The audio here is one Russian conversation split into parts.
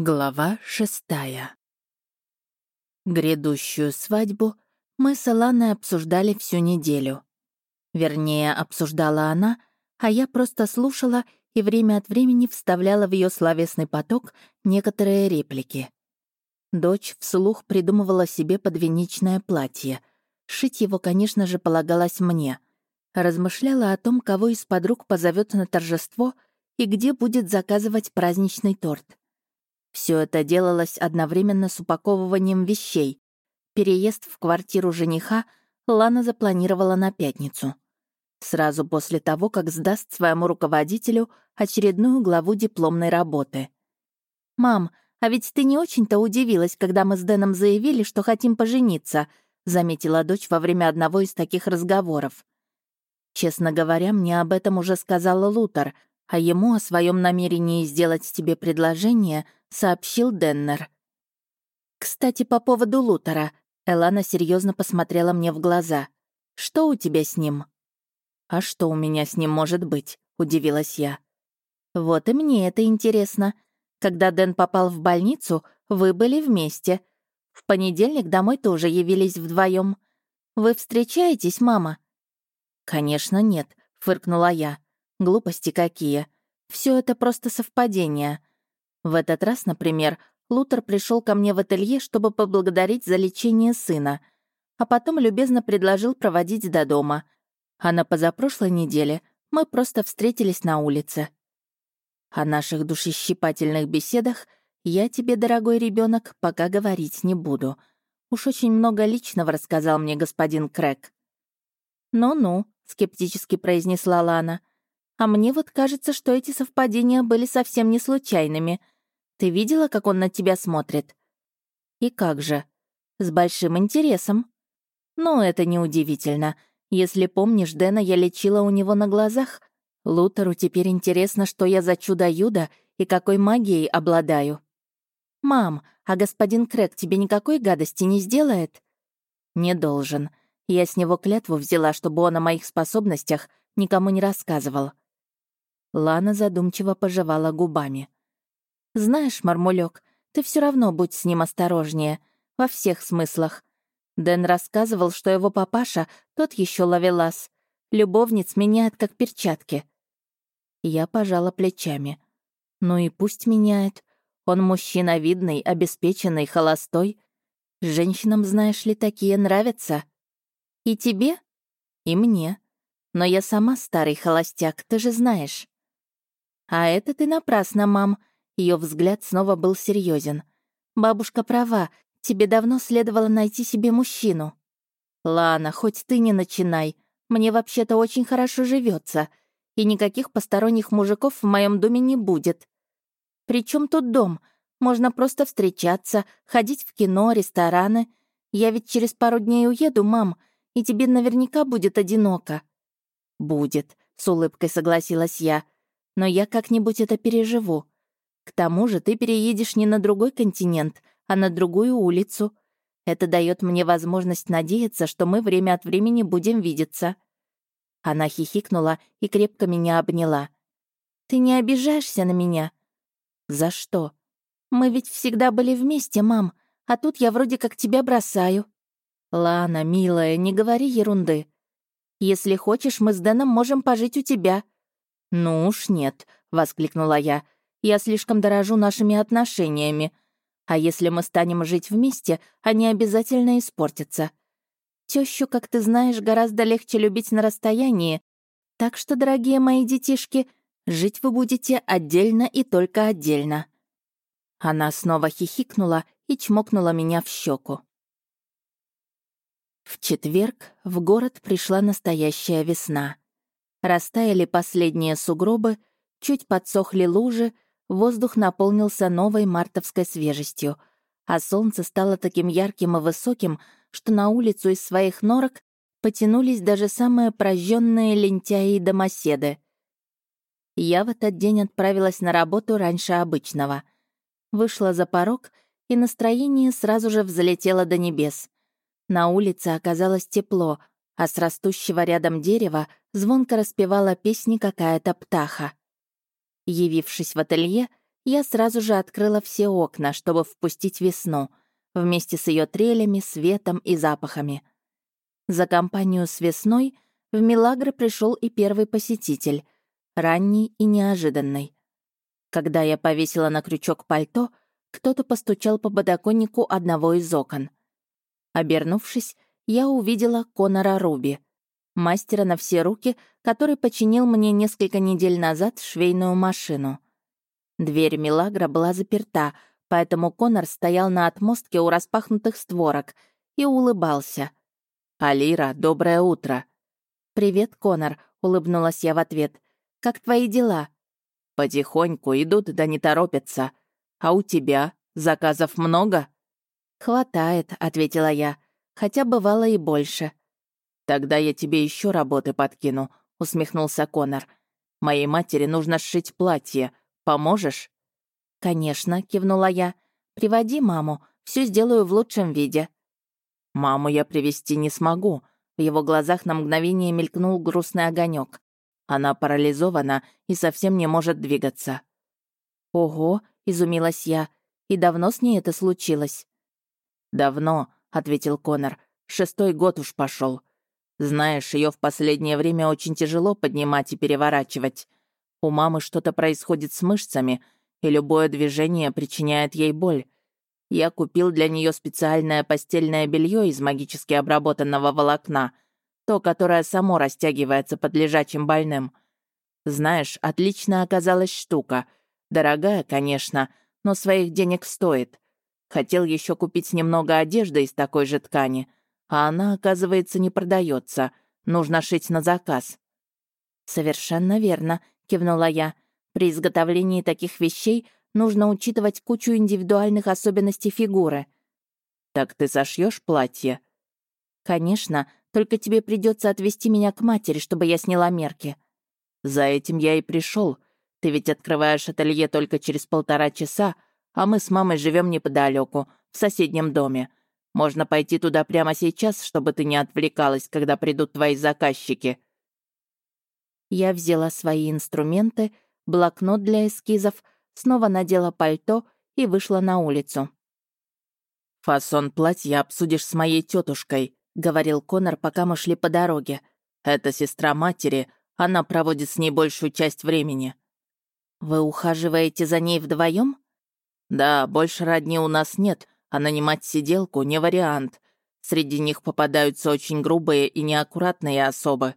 Глава шестая. Грядущую свадьбу мы с Аланой обсуждали всю неделю. Вернее, обсуждала она, а я просто слушала и время от времени вставляла в ее словесный поток некоторые реплики. Дочь вслух придумывала себе подвенечное платье. Шить его, конечно же, полагалось мне. Размышляла о том, кого из подруг позовет на торжество и где будет заказывать праздничный торт. Все это делалось одновременно с упаковыванием вещей. Переезд в квартиру жениха Лана запланировала на пятницу. Сразу после того, как сдаст своему руководителю очередную главу дипломной работы. «Мам, а ведь ты не очень-то удивилась, когда мы с Дэном заявили, что хотим пожениться», заметила дочь во время одного из таких разговоров. Честно говоря, мне об этом уже сказала Лутер, а ему о своем намерении сделать тебе предложение — сообщил Деннер. «Кстати, по поводу Лутера», — Элана серьезно посмотрела мне в глаза. «Что у тебя с ним?» «А что у меня с ним может быть?» — удивилась я. «Вот и мне это интересно. Когда Дэн попал в больницу, вы были вместе. В понедельник домой тоже явились вдвоем. Вы встречаетесь, мама?» «Конечно нет», — фыркнула я. «Глупости какие. Все это просто совпадение. В этот раз, например, Лутер пришел ко мне в ателье, чтобы поблагодарить за лечение сына, а потом любезно предложил проводить до дома. А на позапрошлой неделе мы просто встретились на улице. О наших душещипательных беседах я тебе, дорогой ребенок, пока говорить не буду. Уж очень много личного рассказал мне господин Крэк. «Ну-ну», — скептически произнесла Лана. «А мне вот кажется, что эти совпадения были совсем не случайными. Ты видела, как он на тебя смотрит?» «И как же?» «С большим интересом». «Ну, это неудивительно. Если помнишь, Дэна я лечила у него на глазах. Лутеру теперь интересно, что я за чудо-юдо и какой магией обладаю». «Мам, а господин Крэк тебе никакой гадости не сделает?» «Не должен. Я с него клятву взяла, чтобы он о моих способностях никому не рассказывал». Лана задумчиво пожевала губами. Знаешь, Мармулек, ты все равно будь с ним осторожнее. Во всех смыслах. Дэн рассказывал, что его папаша тот еще ловелас. Любовниц меняет как перчатки. Я пожала плечами. Ну и пусть меняет. Он мужчина видный, обеспеченный, холостой. Женщинам, знаешь ли, такие нравятся. И тебе? И мне. Но я сама старый холостяк, ты же знаешь. А это ты напрасно, мам. Ее взгляд снова был серьезен. «Бабушка права, тебе давно следовало найти себе мужчину». «Лана, хоть ты не начинай. Мне вообще-то очень хорошо живется, и никаких посторонних мужиков в моем доме не будет. Причем тут дом? Можно просто встречаться, ходить в кино, рестораны. Я ведь через пару дней уеду, мам, и тебе наверняка будет одиноко». «Будет», — с улыбкой согласилась я. «Но я как-нибудь это переживу. К тому же ты переедешь не на другой континент, а на другую улицу. Это дает мне возможность надеяться, что мы время от времени будем видеться». Она хихикнула и крепко меня обняла. «Ты не обижаешься на меня?» «За что?» «Мы ведь всегда были вместе, мам, а тут я вроде как тебя бросаю». «Лана, милая, не говори ерунды. Если хочешь, мы с Дэном можем пожить у тебя». «Ну уж нет», — воскликнула я. Я слишком дорожу нашими отношениями. А если мы станем жить вместе, они обязательно испортятся. Тещу, как ты знаешь, гораздо легче любить на расстоянии. Так что, дорогие мои детишки, жить вы будете отдельно и только отдельно». Она снова хихикнула и чмокнула меня в щеку. В четверг в город пришла настоящая весна. Растаяли последние сугробы, чуть подсохли лужи, Воздух наполнился новой мартовской свежестью, а солнце стало таким ярким и высоким, что на улицу из своих норок потянулись даже самые прожженные лентяи и домоседы. Я в этот день отправилась на работу раньше обычного. Вышла за порог, и настроение сразу же взлетело до небес. На улице оказалось тепло, а с растущего рядом дерева звонко распевала песни какая-то птаха. Явившись в ателье, я сразу же открыла все окна, чтобы впустить весну, вместе с ее трелями, светом и запахами. За компанию с весной в Милагро пришел и первый посетитель, ранний и неожиданный. Когда я повесила на крючок пальто, кто-то постучал по подоконнику одного из окон. Обернувшись, я увидела Конора Руби, мастера на все руки, который починил мне несколько недель назад швейную машину. Дверь Милагра была заперта, поэтому Конор стоял на отмостке у распахнутых створок и улыбался. «Алира, доброе утро!» «Привет, Конор», — улыбнулась я в ответ. «Как твои дела?» «Потихоньку идут, да не торопятся. А у тебя заказов много?» «Хватает», — ответила я, хотя бывало и больше. «Тогда я тебе еще работы подкину», — усмехнулся Конор. «Моей матери нужно сшить платье. Поможешь?» «Конечно», — кивнула я. «Приводи маму, все сделаю в лучшем виде». «Маму я привести не смогу», в его глазах на мгновение мелькнул грустный огонек. Она парализована и совсем не может двигаться. «Ого!» — изумилась я. «И давно с ней это случилось?» «Давно», — ответил Конор. «Шестой год уж пошел. Знаешь, ее в последнее время очень тяжело поднимать и переворачивать. У мамы что-то происходит с мышцами, и любое движение причиняет ей боль. Я купил для нее специальное постельное белье из магически обработанного волокна, то, которое само растягивается под лежачим больным. Знаешь, отличная оказалась штука. Дорогая, конечно, но своих денег стоит. Хотел еще купить немного одежды из такой же ткани, а она, оказывается, не продается. Нужно шить на заказ. «Совершенно верно», — кивнула я. «При изготовлении таких вещей нужно учитывать кучу индивидуальных особенностей фигуры. «Так ты сошьешь платье?» «Конечно, только тебе придется отвезти меня к матери, чтобы я сняла мерки». «За этим я и пришел. Ты ведь открываешь ателье только через полтора часа, а мы с мамой живем неподалеку, в соседнем доме. Можно пойти туда прямо сейчас, чтобы ты не отвлекалась, когда придут твои заказчики». Я взяла свои инструменты, блокнот для эскизов — снова надела пальто и вышла на улицу. «Фасон платья обсудишь с моей тетушкой, говорил Конор, пока мы шли по дороге. «Это сестра матери, она проводит с ней большую часть времени». «Вы ухаживаете за ней вдвоем? «Да, больше родни у нас нет, а нанимать сиделку не вариант. Среди них попадаются очень грубые и неаккуратные особы».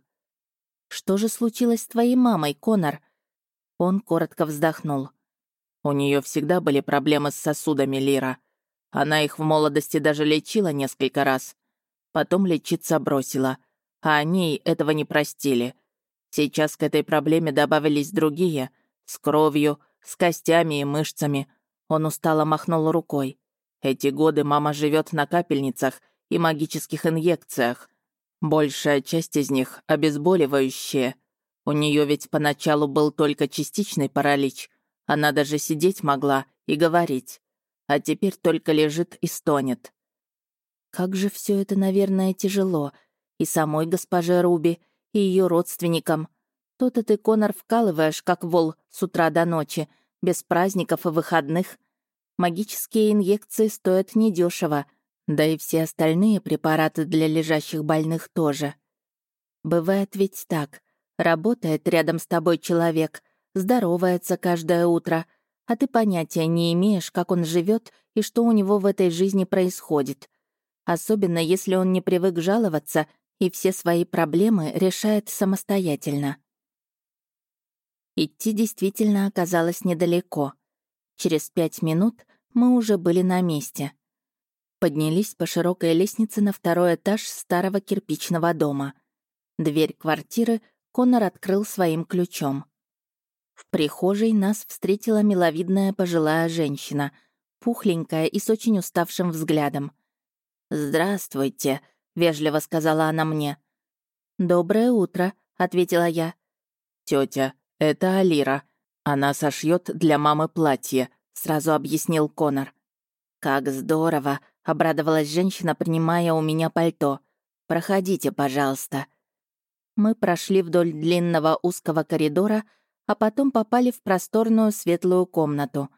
«Что же случилось с твоей мамой, Конор?» Он коротко вздохнул. У нее всегда были проблемы с сосудами Лира. Она их в молодости даже лечила несколько раз. Потом лечиться бросила. А они этого не простили. Сейчас к этой проблеме добавились другие. С кровью, с костями и мышцами. Он устало махнул рукой. Эти годы мама живет на капельницах и магических инъекциях. Большая часть из них обезболивающие. У нее ведь поначалу был только частичный паралич — она даже сидеть могла и говорить. А теперь только лежит и стонет. Как же все это, наверное, тяжело. И самой госпоже Руби, и ее родственникам. То-то ты, Конор, вкалываешь, как вол, с утра до ночи, без праздников и выходных. Магические инъекции стоят недешево, да и все остальные препараты для лежащих больных тоже. Бывает ведь так. Работает рядом с тобой человек, здоровается каждое утро, а ты понятия не имеешь, как он живет и что у него в этой жизни происходит. Особенно если он не привык жаловаться и все свои проблемы решает самостоятельно. Идти действительно оказалось недалеко. Через пять минут мы уже были на месте. Поднялись по широкой лестнице на второй этаж старого кирпичного дома. Дверь квартиры Конор открыл своим ключом. В прихожей нас встретила миловидная пожилая женщина, пухленькая и с очень уставшим взглядом. «Здравствуйте», — вежливо сказала она мне. «Доброе утро», — ответила я. Тетя, это Алира. Она сошьет для мамы платье», — сразу объяснил Конор. «Как здорово», — обрадовалась женщина, принимая у меня пальто. «Проходите, пожалуйста». Мы прошли вдоль длинного узкого коридора, а потом попали в просторную светлую комнату.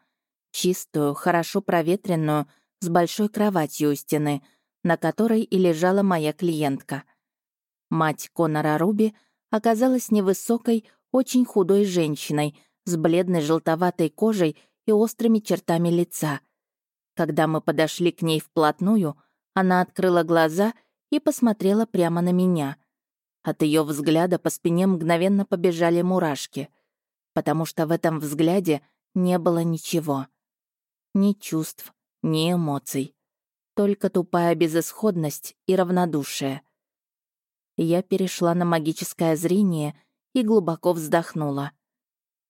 Чистую, хорошо проветренную, с большой кроватью у стены, на которой и лежала моя клиентка. Мать Конора Руби оказалась невысокой, очень худой женщиной с бледной желтоватой кожей и острыми чертами лица. Когда мы подошли к ней вплотную, она открыла глаза и посмотрела прямо на меня. От ее взгляда по спине мгновенно побежали мурашки, потому что в этом взгляде не было ничего. Ни чувств, ни эмоций. Только тупая безысходность и равнодушие. Я перешла на магическое зрение и глубоко вздохнула.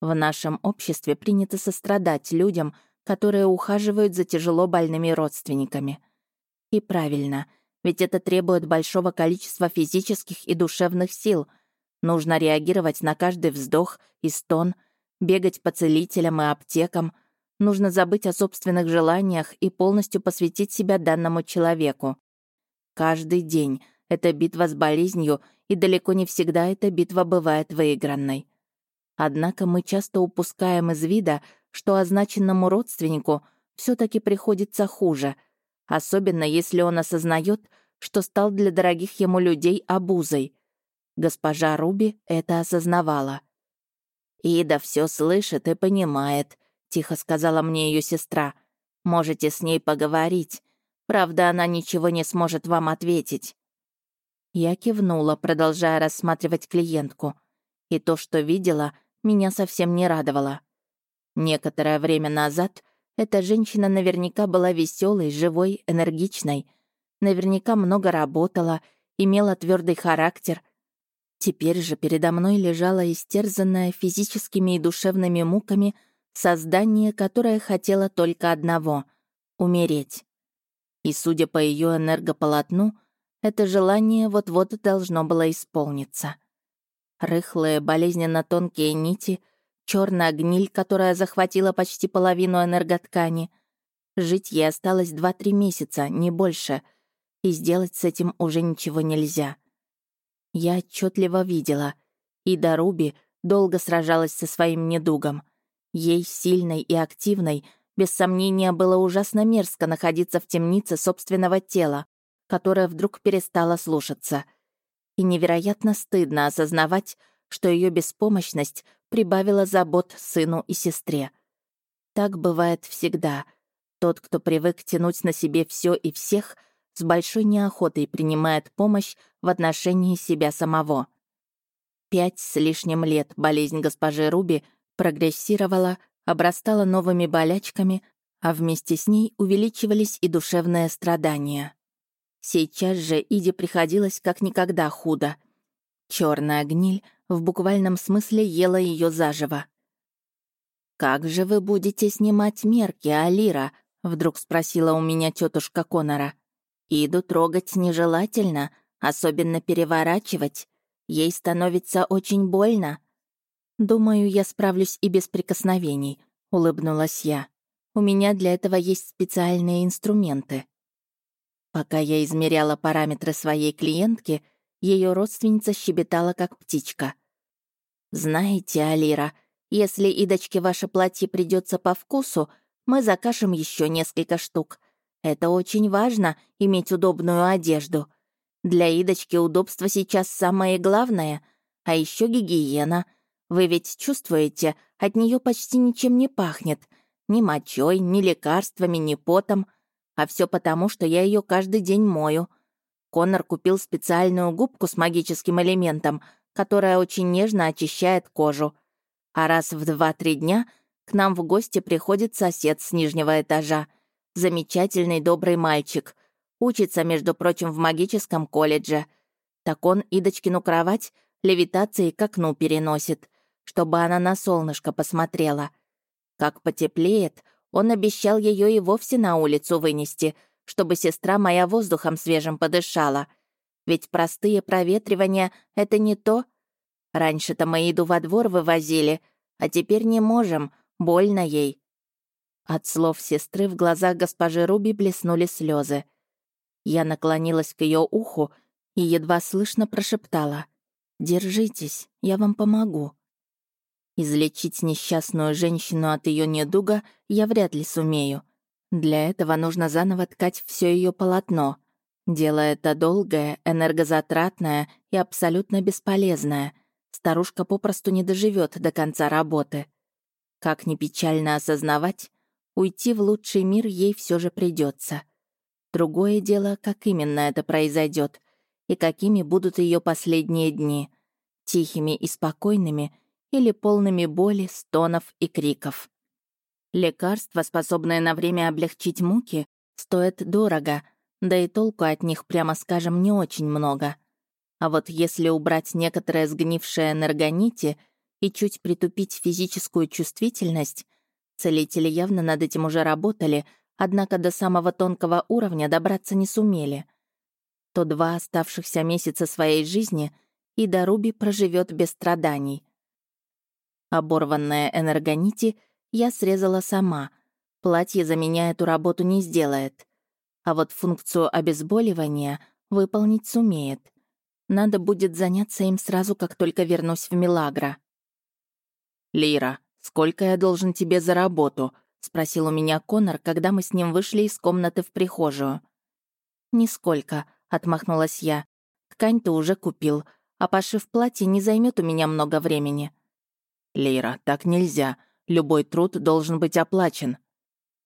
В нашем обществе принято сострадать людям, которые ухаживают за тяжело больными родственниками. И правильно, ведь это требует большого количества физических и душевных сил. Нужно реагировать на каждый вздох и стон, бегать по целителям и аптекам. Нужно забыть о собственных желаниях и полностью посвятить себя данному человеку. Каждый день — это битва с болезнью, и далеко не всегда эта битва бывает выигранной. Однако мы часто упускаем из вида, что означенному родственнику все таки приходится хуже, особенно если он осознает, что стал для дорогих ему людей обузой. Госпожа Руби это осознавала. «Ида все слышит и понимает», — тихо сказала мне ее сестра. «Можете с ней поговорить. Правда, она ничего не сможет вам ответить». Я кивнула, продолжая рассматривать клиентку. И то, что видела, меня совсем не радовало. Некоторое время назад эта женщина наверняка была веселой, живой, энергичной. Наверняка много работала, имела твердый характер. Теперь же передо мной лежала истерзанная физическими и душевными муками создание, которое хотело только одного — умереть. И, судя по ее энергополотну, это желание вот-вот должно было исполниться. Рыхлые, болезненно тонкие нити — черная гниль, которая захватила почти половину энерготкани. Жить ей осталось 2-3 месяца, не больше, и сделать с этим уже ничего нельзя. Я отчетливо видела. Ида Руби долго сражалась со своим недугом. Ей, сильной и активной, без сомнения, было ужасно мерзко находиться в темнице собственного тела, которое вдруг перестало слушаться. И невероятно стыдно осознавать, что ее беспомощность прибавила забот сыну и сестре. Так бывает всегда. Тот, кто привык тянуть на себе все и всех, с большой неохотой принимает помощь в отношении себя самого. Пять с лишним лет болезнь госпожи Руби прогрессировала, обрастала новыми болячками, а вместе с ней увеличивались и душевные страдания. Сейчас же Иде приходилось как никогда худо. Черная гниль в буквальном смысле ела ее заживо. «Как же вы будете снимать мерки, Алира?» — вдруг спросила у меня тетушка Конора. «Иду трогать нежелательно, особенно переворачивать. Ей становится очень больно». «Думаю, я справлюсь и без прикосновений», — улыбнулась я. «У меня для этого есть специальные инструменты». Пока я измеряла параметры своей клиентки — ее родственница щебетала, как птичка. «Знаете, Алира, если Идочке ваше платье придется по вкусу, мы закажем еще несколько штук. Это очень важно — иметь удобную одежду. Для Идочки удобство сейчас самое главное, а еще гигиена. Вы ведь чувствуете, от нее почти ничем не пахнет. Ни мочой, ни лекарствами, ни потом. А все потому, что я ее каждый день мою — Коннор купил специальную губку с магическим элементом, которая очень нежно очищает кожу. А раз в два-три дня к нам в гости приходит сосед с нижнего этажа. Замечательный добрый мальчик. Учится, между прочим, в магическом колледже. Так он Идочкину кровать левитацией к окну переносит, чтобы она на солнышко посмотрела. Как потеплеет, он обещал ее и вовсе на улицу вынести — чтобы сестра моя воздухом свежим подышала. Ведь простые проветривания — это не то. Раньше-то мы еду во двор вывозили, а теперь не можем, больно ей». От слов сестры в глазах госпожи Руби блеснули слезы. Я наклонилась к ее уху и едва слышно прошептала. «Держитесь, я вам помогу». Излечить несчастную женщину от ее недуга я вряд ли сумею. Для этого нужно заново ткать все ее полотно. Дело это долгое, энергозатратное и абсолютно бесполезное. Старушка попросту не доживет до конца работы. Как ни печально осознавать, уйти в лучший мир ей все же придется. Другое дело, как именно это произойдет и какими будут ее последние дни — тихими и спокойными или полными боли, стонов и криков. Лекарства, способные на время облегчить муки, стоят дорого, да и толку от них, прямо скажем, не очень много. А вот если убрать некоторые сгнившие энергонити — и чуть притупить физическую чувствительность, целители явно над этим уже работали, однако до самого тонкого уровня добраться не сумели. То два оставшихся месяца своей жизни и Руби проживет без страданий. Оборванные энергонити я срезала сама. Платье за меня эту работу не сделает. А вот функцию обезболивания выполнить сумеет. Надо будет заняться им сразу, как только вернусь в Милагро. «Лира, сколько я должен тебе за работу?» — спросил у меня Конор, когда мы с ним вышли из комнаты в прихожую. «Нисколько», — отмахнулась я. «Ткань ты уже купил, а пошив платье не займет у меня много времени». «Лира, так нельзя. Любой труд должен быть оплачен».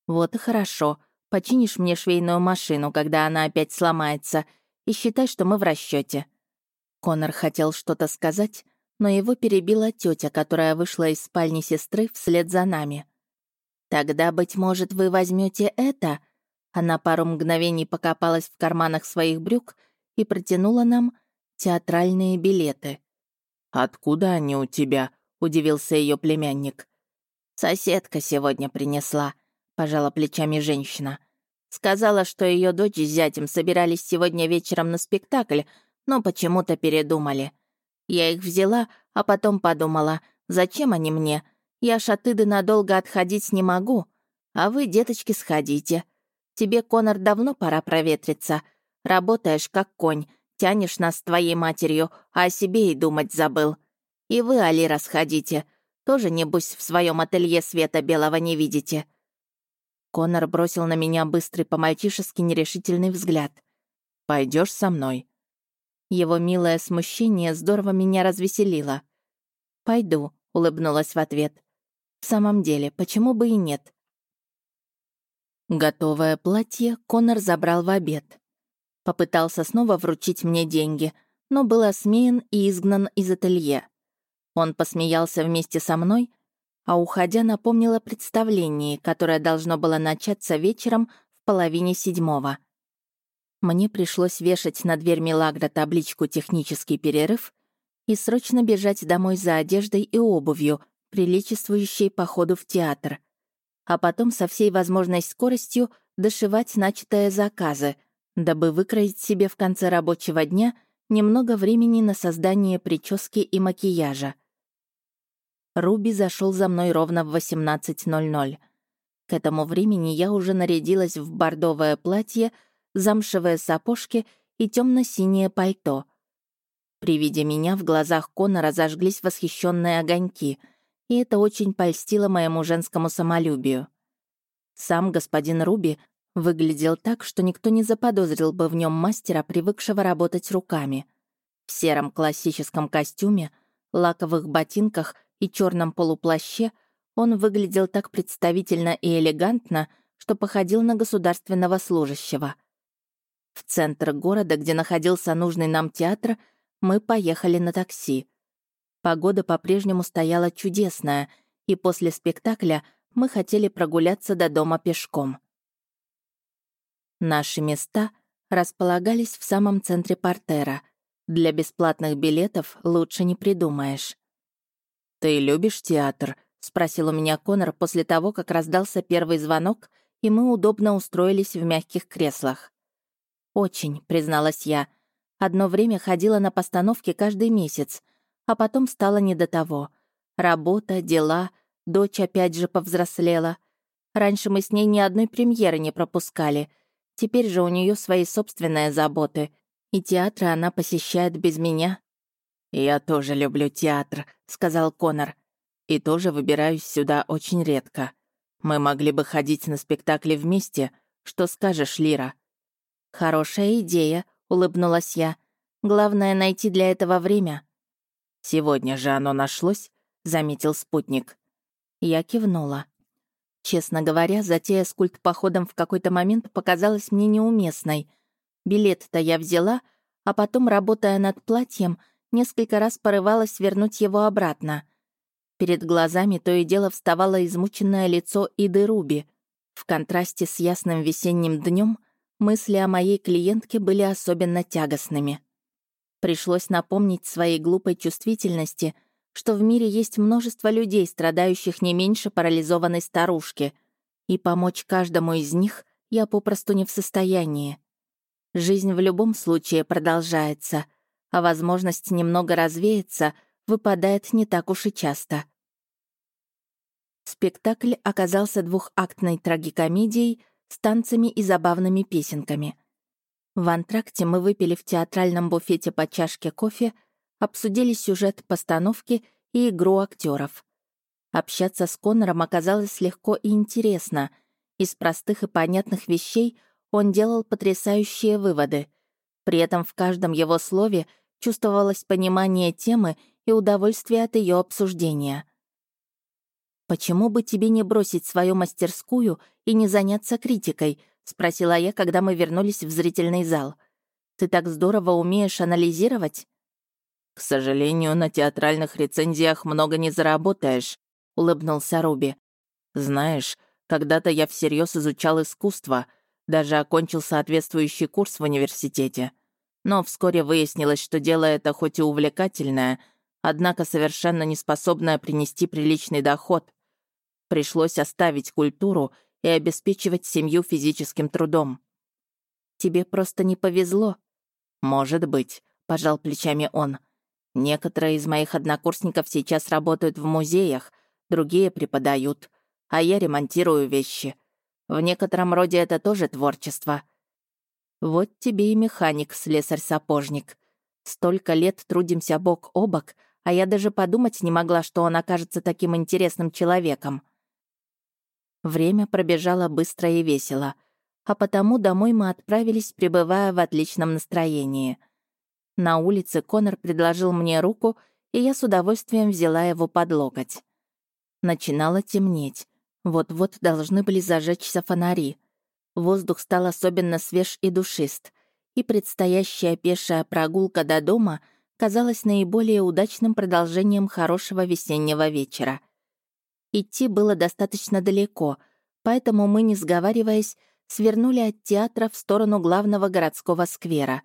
«Вот и хорошо. Починишь мне швейную машину, когда она опять сломается, и считай, что мы в расчете. Конор хотел что-то сказать, но его перебила тетя, которая вышла из спальни сестры вслед за нами. «Тогда, быть может, вы возьмете это?» Она пару мгновений покопалась в карманах своих брюк и протянула нам театральные билеты. «Откуда они у тебя?» — удивился ее племянник. «Соседка сегодня принесла», — пожала плечами женщина. Сказала, что ее дочь с зятем собирались сегодня вечером на спектакль, но почему-то передумали. Я их взяла, а потом подумала, зачем они мне? Я Иды надолго отходить не могу. А вы, деточки, сходите. Тебе, Конор, давно пора проветриться. Работаешь как конь, тянешь нас с твоей матерью, а о себе и думать забыл. И вы, Али, расходите. Тоже, небось, в своем ателье света белого не видите». Конор бросил на меня быстрый по-мальчишески нерешительный взгляд. Пойдешь со мной?» Его милое смущение здорово меня развеселило. «Пойду», — улыбнулась в ответ. «В самом деле, почему бы и нет?» Готовое платье Конор забрал в обед. Попытался снова вручить мне деньги, но был осмеян и изгнан из ателье. Он посмеялся вместе со мной, а уходя напомнил о представлении, которое должно было начаться вечером в половине седьмого. Мне пришлось вешать на дверь Милагра табличку «Технический перерыв» и срочно бежать домой за одеждой и обувью, приличествующей походу в театр. А потом со всей возможной скоростью дошивать начатые заказы, дабы выкроить себе в конце рабочего дня немного времени на создание прически и макияжа. Руби зашел за мной ровно в 18.00. К этому времени я уже нарядилась в бордовое платье — замшевые сапожки и темно-синее пальто. При виде меня в глазах Конора зажглись восхищенные огоньки, и это очень польстило моему женскому самолюбию. Сам господин Руби выглядел так, что никто не заподозрил бы в нем мастера, привыкшего работать руками. В сером классическом костюме, лаковых ботинках и черном полуплаще он выглядел так представительно и элегантно, что походил на государственного служащего — в центр города, где находился нужный нам театр, мы поехали на такси. Погода по-прежнему стояла чудесная, и после спектакля мы хотели прогуляться до дома пешком. Наши места располагались в самом центре портера. Для бесплатных билетов лучше не придумаешь. «Ты любишь театр?» — спросил у меня Конор после того, как раздался первый звонок, и мы удобно устроились в мягких креслах. «Очень», — призналась я. «Одно время ходила на постановки каждый месяц, а потом стало не до того. Работа, дела, дочь опять же повзрослела. Раньше мы с ней ни одной премьеры не пропускали. Теперь же у нее свои собственные заботы. И театры она посещает без меня». «Я тоже люблю театр», — сказал Конор. И тоже выбираюсь сюда очень редко. Мы могли бы ходить на спектакли вместе. Что скажешь, Лира?» «Хорошая идея», — улыбнулась я. «Главное — найти для этого время». «Сегодня же оно нашлось», — заметил спутник. Я кивнула. Честно говоря, затея с культ-походом в какой-то момент показалась мне неуместной. Билет-то я взяла, а потом, работая над платьем, несколько раз порывалась вернуть его обратно. Перед глазами то и дело вставало измученное лицо Иды Руби. В контрасте с ясным весенним днем мысли о моей клиентке были особенно тягостными. Пришлось напомнить своей глупой чувствительности, что в мире есть множество людей, страдающих не меньше парализованной старушки, и помочь каждому из них я попросту не в состоянии. Жизнь в любом случае продолжается, а возможность немного развеяться выпадает не так уж и часто. Спектакль оказался двухактной трагикомедией с танцами и забавными песенками. В антракте мы выпили в театральном буфете по чашке кофе, обсудили сюжет постановки и игру актеров. Общаться с Коннором оказалось легко и интересно. Из простых и понятных вещей он делал потрясающие выводы. При этом в каждом его слове чувствовалось понимание темы и удовольствие от ее обсуждения. «Почему бы тебе не бросить свою мастерскую и не заняться критикой?» — спросила я, когда мы вернулись в зрительный зал. «Ты так здорово умеешь анализировать?» «К сожалению, на театральных рецензиях много не заработаешь», — улыбнулся Руби. «Знаешь, когда-то я всерьез изучал искусство, даже окончил соответствующий курс в университете. Но вскоре выяснилось, что дело это хоть и увлекательное, однако совершенно не способное принести приличный доход. Пришлось оставить культуру и обеспечивать семью физическим трудом. «Тебе просто не повезло». «Может быть», — пожал плечами он. «Некоторые из моих однокурсников сейчас работают в музеях, другие преподают, а я ремонтирую вещи. В некотором роде это тоже творчество». «Вот тебе и механик, слесарь-сапожник. Столько лет трудимся бок о бок, а я даже подумать не могла, что он окажется таким интересным человеком». Время пробежало быстро и весело, а потому домой мы отправились, пребывая в отличном настроении. На улице Конор предложил мне руку, и я с удовольствием взяла его под локоть. Начинало темнеть. Вот-вот должны были зажечься фонари. Воздух стал особенно свеж и душист, и предстоящая пешая прогулка до дома казалась наиболее удачным продолжением хорошего весеннего вечера. Идти было достаточно далеко, поэтому мы, не сговариваясь, свернули от театра в сторону главного городского сквера.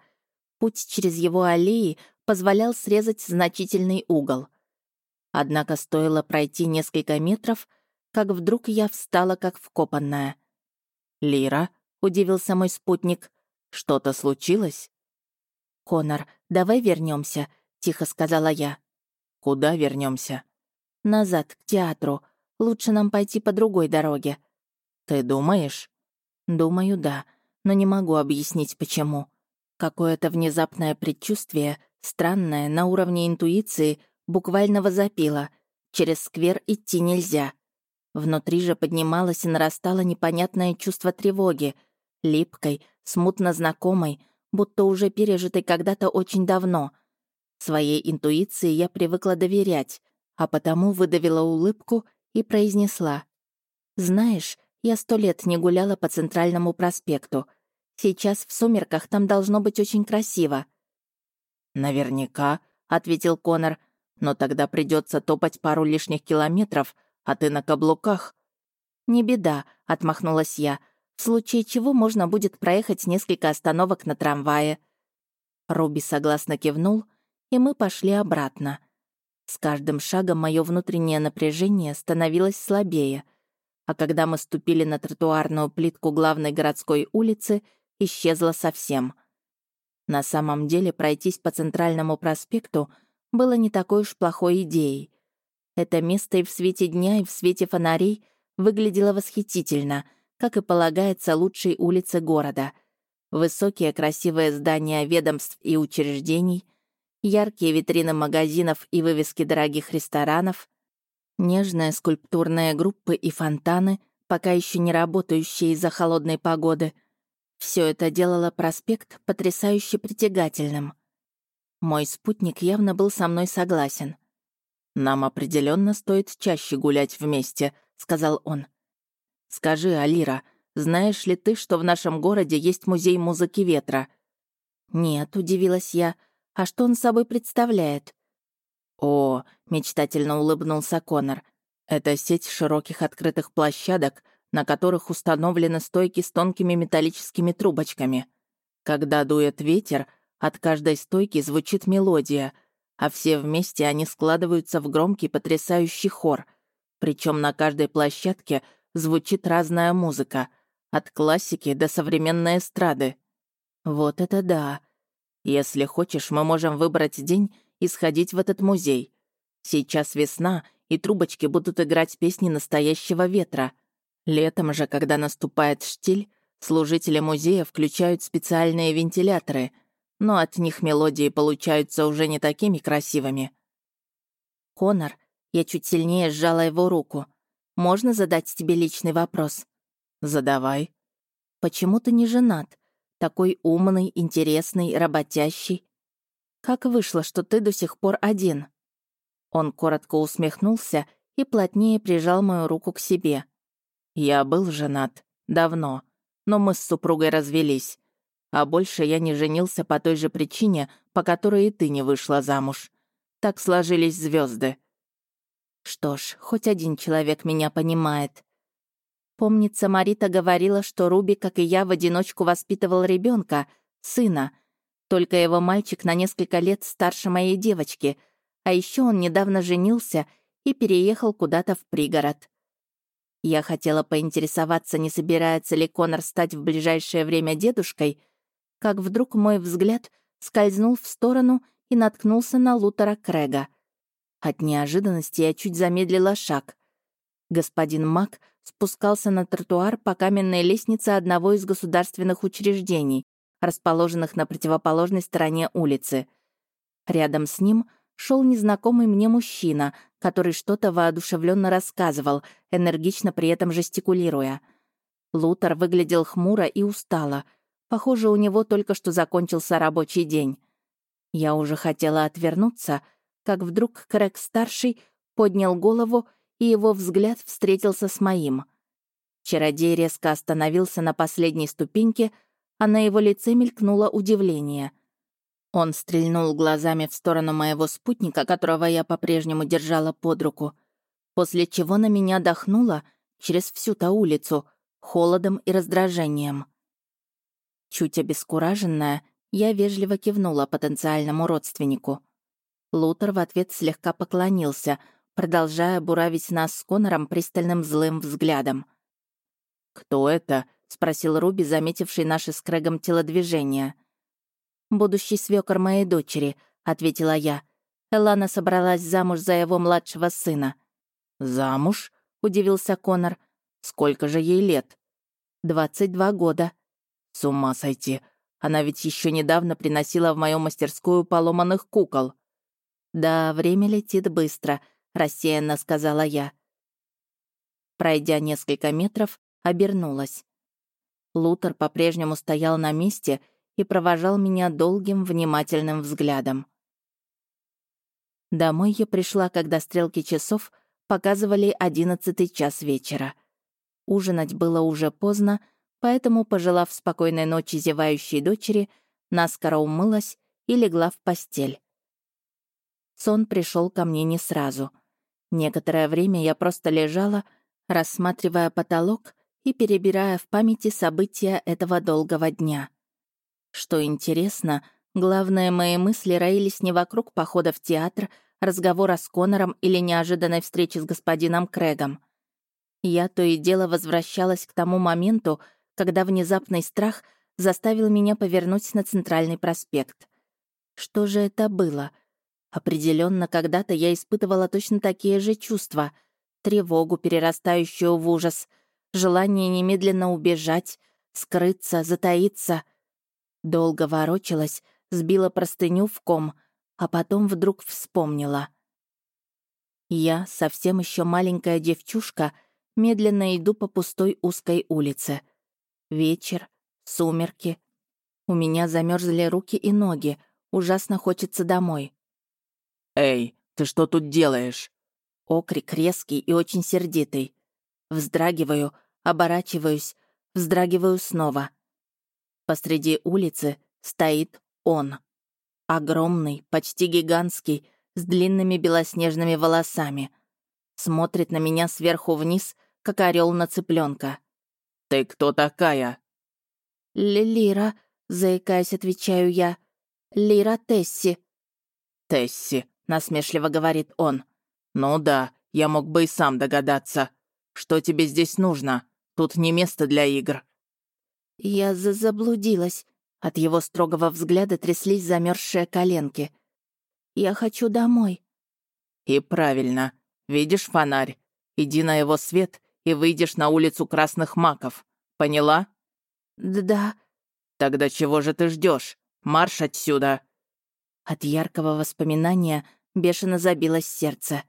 Путь через его аллеи позволял срезать значительный угол. Однако стоило пройти несколько метров, как вдруг я встала как вкопанная. «Лира?» — удивился мой спутник. «Что-то случилось?» «Конор, давай вернемся, тихо сказала я. «Куда вернемся? «Назад, к театру. Лучше нам пойти по другой дороге». «Ты думаешь?» «Думаю, да, но не могу объяснить, почему. Какое-то внезапное предчувствие, странное, на уровне интуиции, буквально возопило. Через сквер идти нельзя. Внутри же поднималось и нарастало непонятное чувство тревоги, липкой, смутно знакомой, будто уже пережитой когда-то очень давно. Своей интуиции я привыкла доверять, а потому выдавила улыбку и произнесла. «Знаешь, я сто лет не гуляла по Центральному проспекту. Сейчас в сумерках там должно быть очень красиво». «Наверняка», — ответил Конор, «но тогда придется топать пару лишних километров, а ты на каблуках». «Не беда», — отмахнулась я, «в случае чего можно будет проехать несколько остановок на трамвае». Руби согласно кивнул, и мы пошли обратно. С каждым шагом мое внутреннее напряжение становилось слабее, а когда мы ступили на тротуарную плитку главной городской улицы, исчезло совсем. На самом деле пройтись по центральному проспекту было не такой уж плохой идеей. Это место и в свете дня, и в свете фонарей выглядело восхитительно, как и полагается лучшей улице города. Высокие красивые здания ведомств и учреждений — яркие витрины магазинов и вывески дорогих ресторанов, Нежные скульптурные группы и фонтаны, пока еще не работающие из-за холодной погоды. Все это делало проспект потрясающе притягательным. Мой спутник явно был со мной согласен. «Нам определенно стоит чаще гулять вместе», — сказал он. «Скажи, Алира, знаешь ли ты, что в нашем городе есть музей музыки ветра?» «Нет», — удивилась я. «А что он собой представляет?» «О», — мечтательно улыбнулся Конор, «это сеть широких открытых площадок, на которых установлены стойки с тонкими металлическими трубочками. Когда дует ветер, от каждой стойки звучит мелодия, а все вместе они складываются в громкий потрясающий хор. Причем на каждой площадке звучит разная музыка, от классики до современной эстрады. Вот это да. Если хочешь, мы можем выбрать день и сходить в этот музей. Сейчас весна, и трубочки будут играть песни настоящего ветра. Летом же, когда наступает штиль, служители музея включают специальные вентиляторы, но от них мелодии получаются уже не такими красивыми. «Конор», я чуть сильнее сжала его руку. «Можно задать тебе личный вопрос?» «Задавай». «Почему ты не женат? Такой умный, интересный, работящий. Как вышло, что ты до сих пор один?» Он коротко усмехнулся и плотнее прижал мою руку к себе. «Я был женат. Давно. Но мы с супругой развелись. А больше я не женился по той же причине, по которой и ты не вышла замуж. Так сложились звезды. Что ж, хоть один человек меня понимает. Помнится, Марита говорила, что Руби, как и я, в одиночку воспитывал ребенка, сына. Только его мальчик на несколько лет старше моей девочки, а еще он недавно женился и переехал куда-то в пригород. Я хотела поинтересоваться, не собирается ли Конор стать в ближайшее время дедушкой, как вдруг мой взгляд скользнул в сторону и наткнулся на Лутера Крэга. От неожиданности я чуть замедлила шаг. Господин Мак — спускался на тротуар по каменной лестнице одного из государственных учреждений, расположенных на противоположной стороне улицы. Рядом с ним шел незнакомый мне мужчина, который что-то воодушевленно рассказывал, энергично при этом жестикулируя. Лутер выглядел хмуро и устало. Похоже, у него только что закончился рабочий день. Я уже хотела отвернуться, как вдруг Крэг-старший поднял голову и его взгляд встретился с моим. Чародей резко остановился на последней ступеньке, а на его лице мелькнуло удивление. Он стрельнул глазами в сторону моего спутника, которого я по-прежнему держала под руку, после чего на меня дохнуло через всю-то улицу, холодом и раздражением. Чуть обескураженная, я вежливо кивнула потенциальному родственнику. Лутер в ответ слегка поклонился — продолжая буравить нас с Конором пристальным злым взглядом. «Кто это?» — спросил Руби, заметивший наши с Крэгом телодвижения. «Будущий свёкор моей дочери», — ответила я. Элана собралась замуж за его младшего сына. «Замуж?» — удивился Конор. «Сколько же ей лет?» «Двадцать два года». «С ума сойти. Она ведь еще недавно приносила в мою мастерскую поломанных кукол». «Да, время летит быстро», — рассеянно сказала я. Пройдя несколько метров, обернулась. Лутер по-прежнему стоял на месте и провожал меня долгим, внимательным взглядом. Домой я пришла, когда стрелки часов показывали одиннадцатый час вечера. Ужинать было уже поздно, поэтому, пожелав спокойной ночи зевающей дочери, наскоро умылась и легла в постель. Сон пришел ко мне не сразу — Некоторое время я просто лежала, рассматривая потолок и перебирая в памяти события этого долгого дня. Что интересно, главные мои мысли роились не вокруг похода в театр, разговора с Конором или неожиданной встречи с господином Крэгом. Я то и дело возвращалась к тому моменту, когда внезапный страх заставил меня повернуть на центральный проспект. Что же это было — Определенно, когда-то я испытывала точно такие же чувства. Тревогу, перерастающую в ужас, желание немедленно убежать, скрыться, затаиться. Долго ворочалась, сбила простыню в ком, а потом вдруг вспомнила. Я, совсем еще маленькая девчушка, медленно иду по пустой узкой улице. Вечер, сумерки. У меня замерзли руки и ноги. Ужасно хочется домой. «Эй, ты что тут делаешь?» Окрик резкий и очень сердитый. Вздрагиваю, оборачиваюсь, вздрагиваю снова. Посреди улицы стоит он. Огромный, почти гигантский, с длинными белоснежными волосами. Смотрит на меня сверху вниз, как орел на цыпленка. «Ты кто такая?» «Лира», — заикаясь, отвечаю я. «Лира Тесси». «Тесси», — насмешливо говорит он. «Ну да, я мог бы и сам догадаться. Что тебе здесь нужно? Тут не место для игр». Я за заблудилась. От его строгого взгляда тряслись замерзшие коленки. «Я хочу домой». «И правильно. Видишь фонарь? Иди на его свет и выйдешь на улицу Красных Маков. Поняла?» «Да». «Тогда чего же ты ждешь? Марш отсюда!» От яркого воспоминания бешено забилось сердце.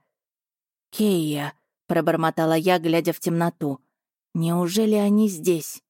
«Кейя», — пробормотала я, глядя в темноту. «Неужели они здесь?»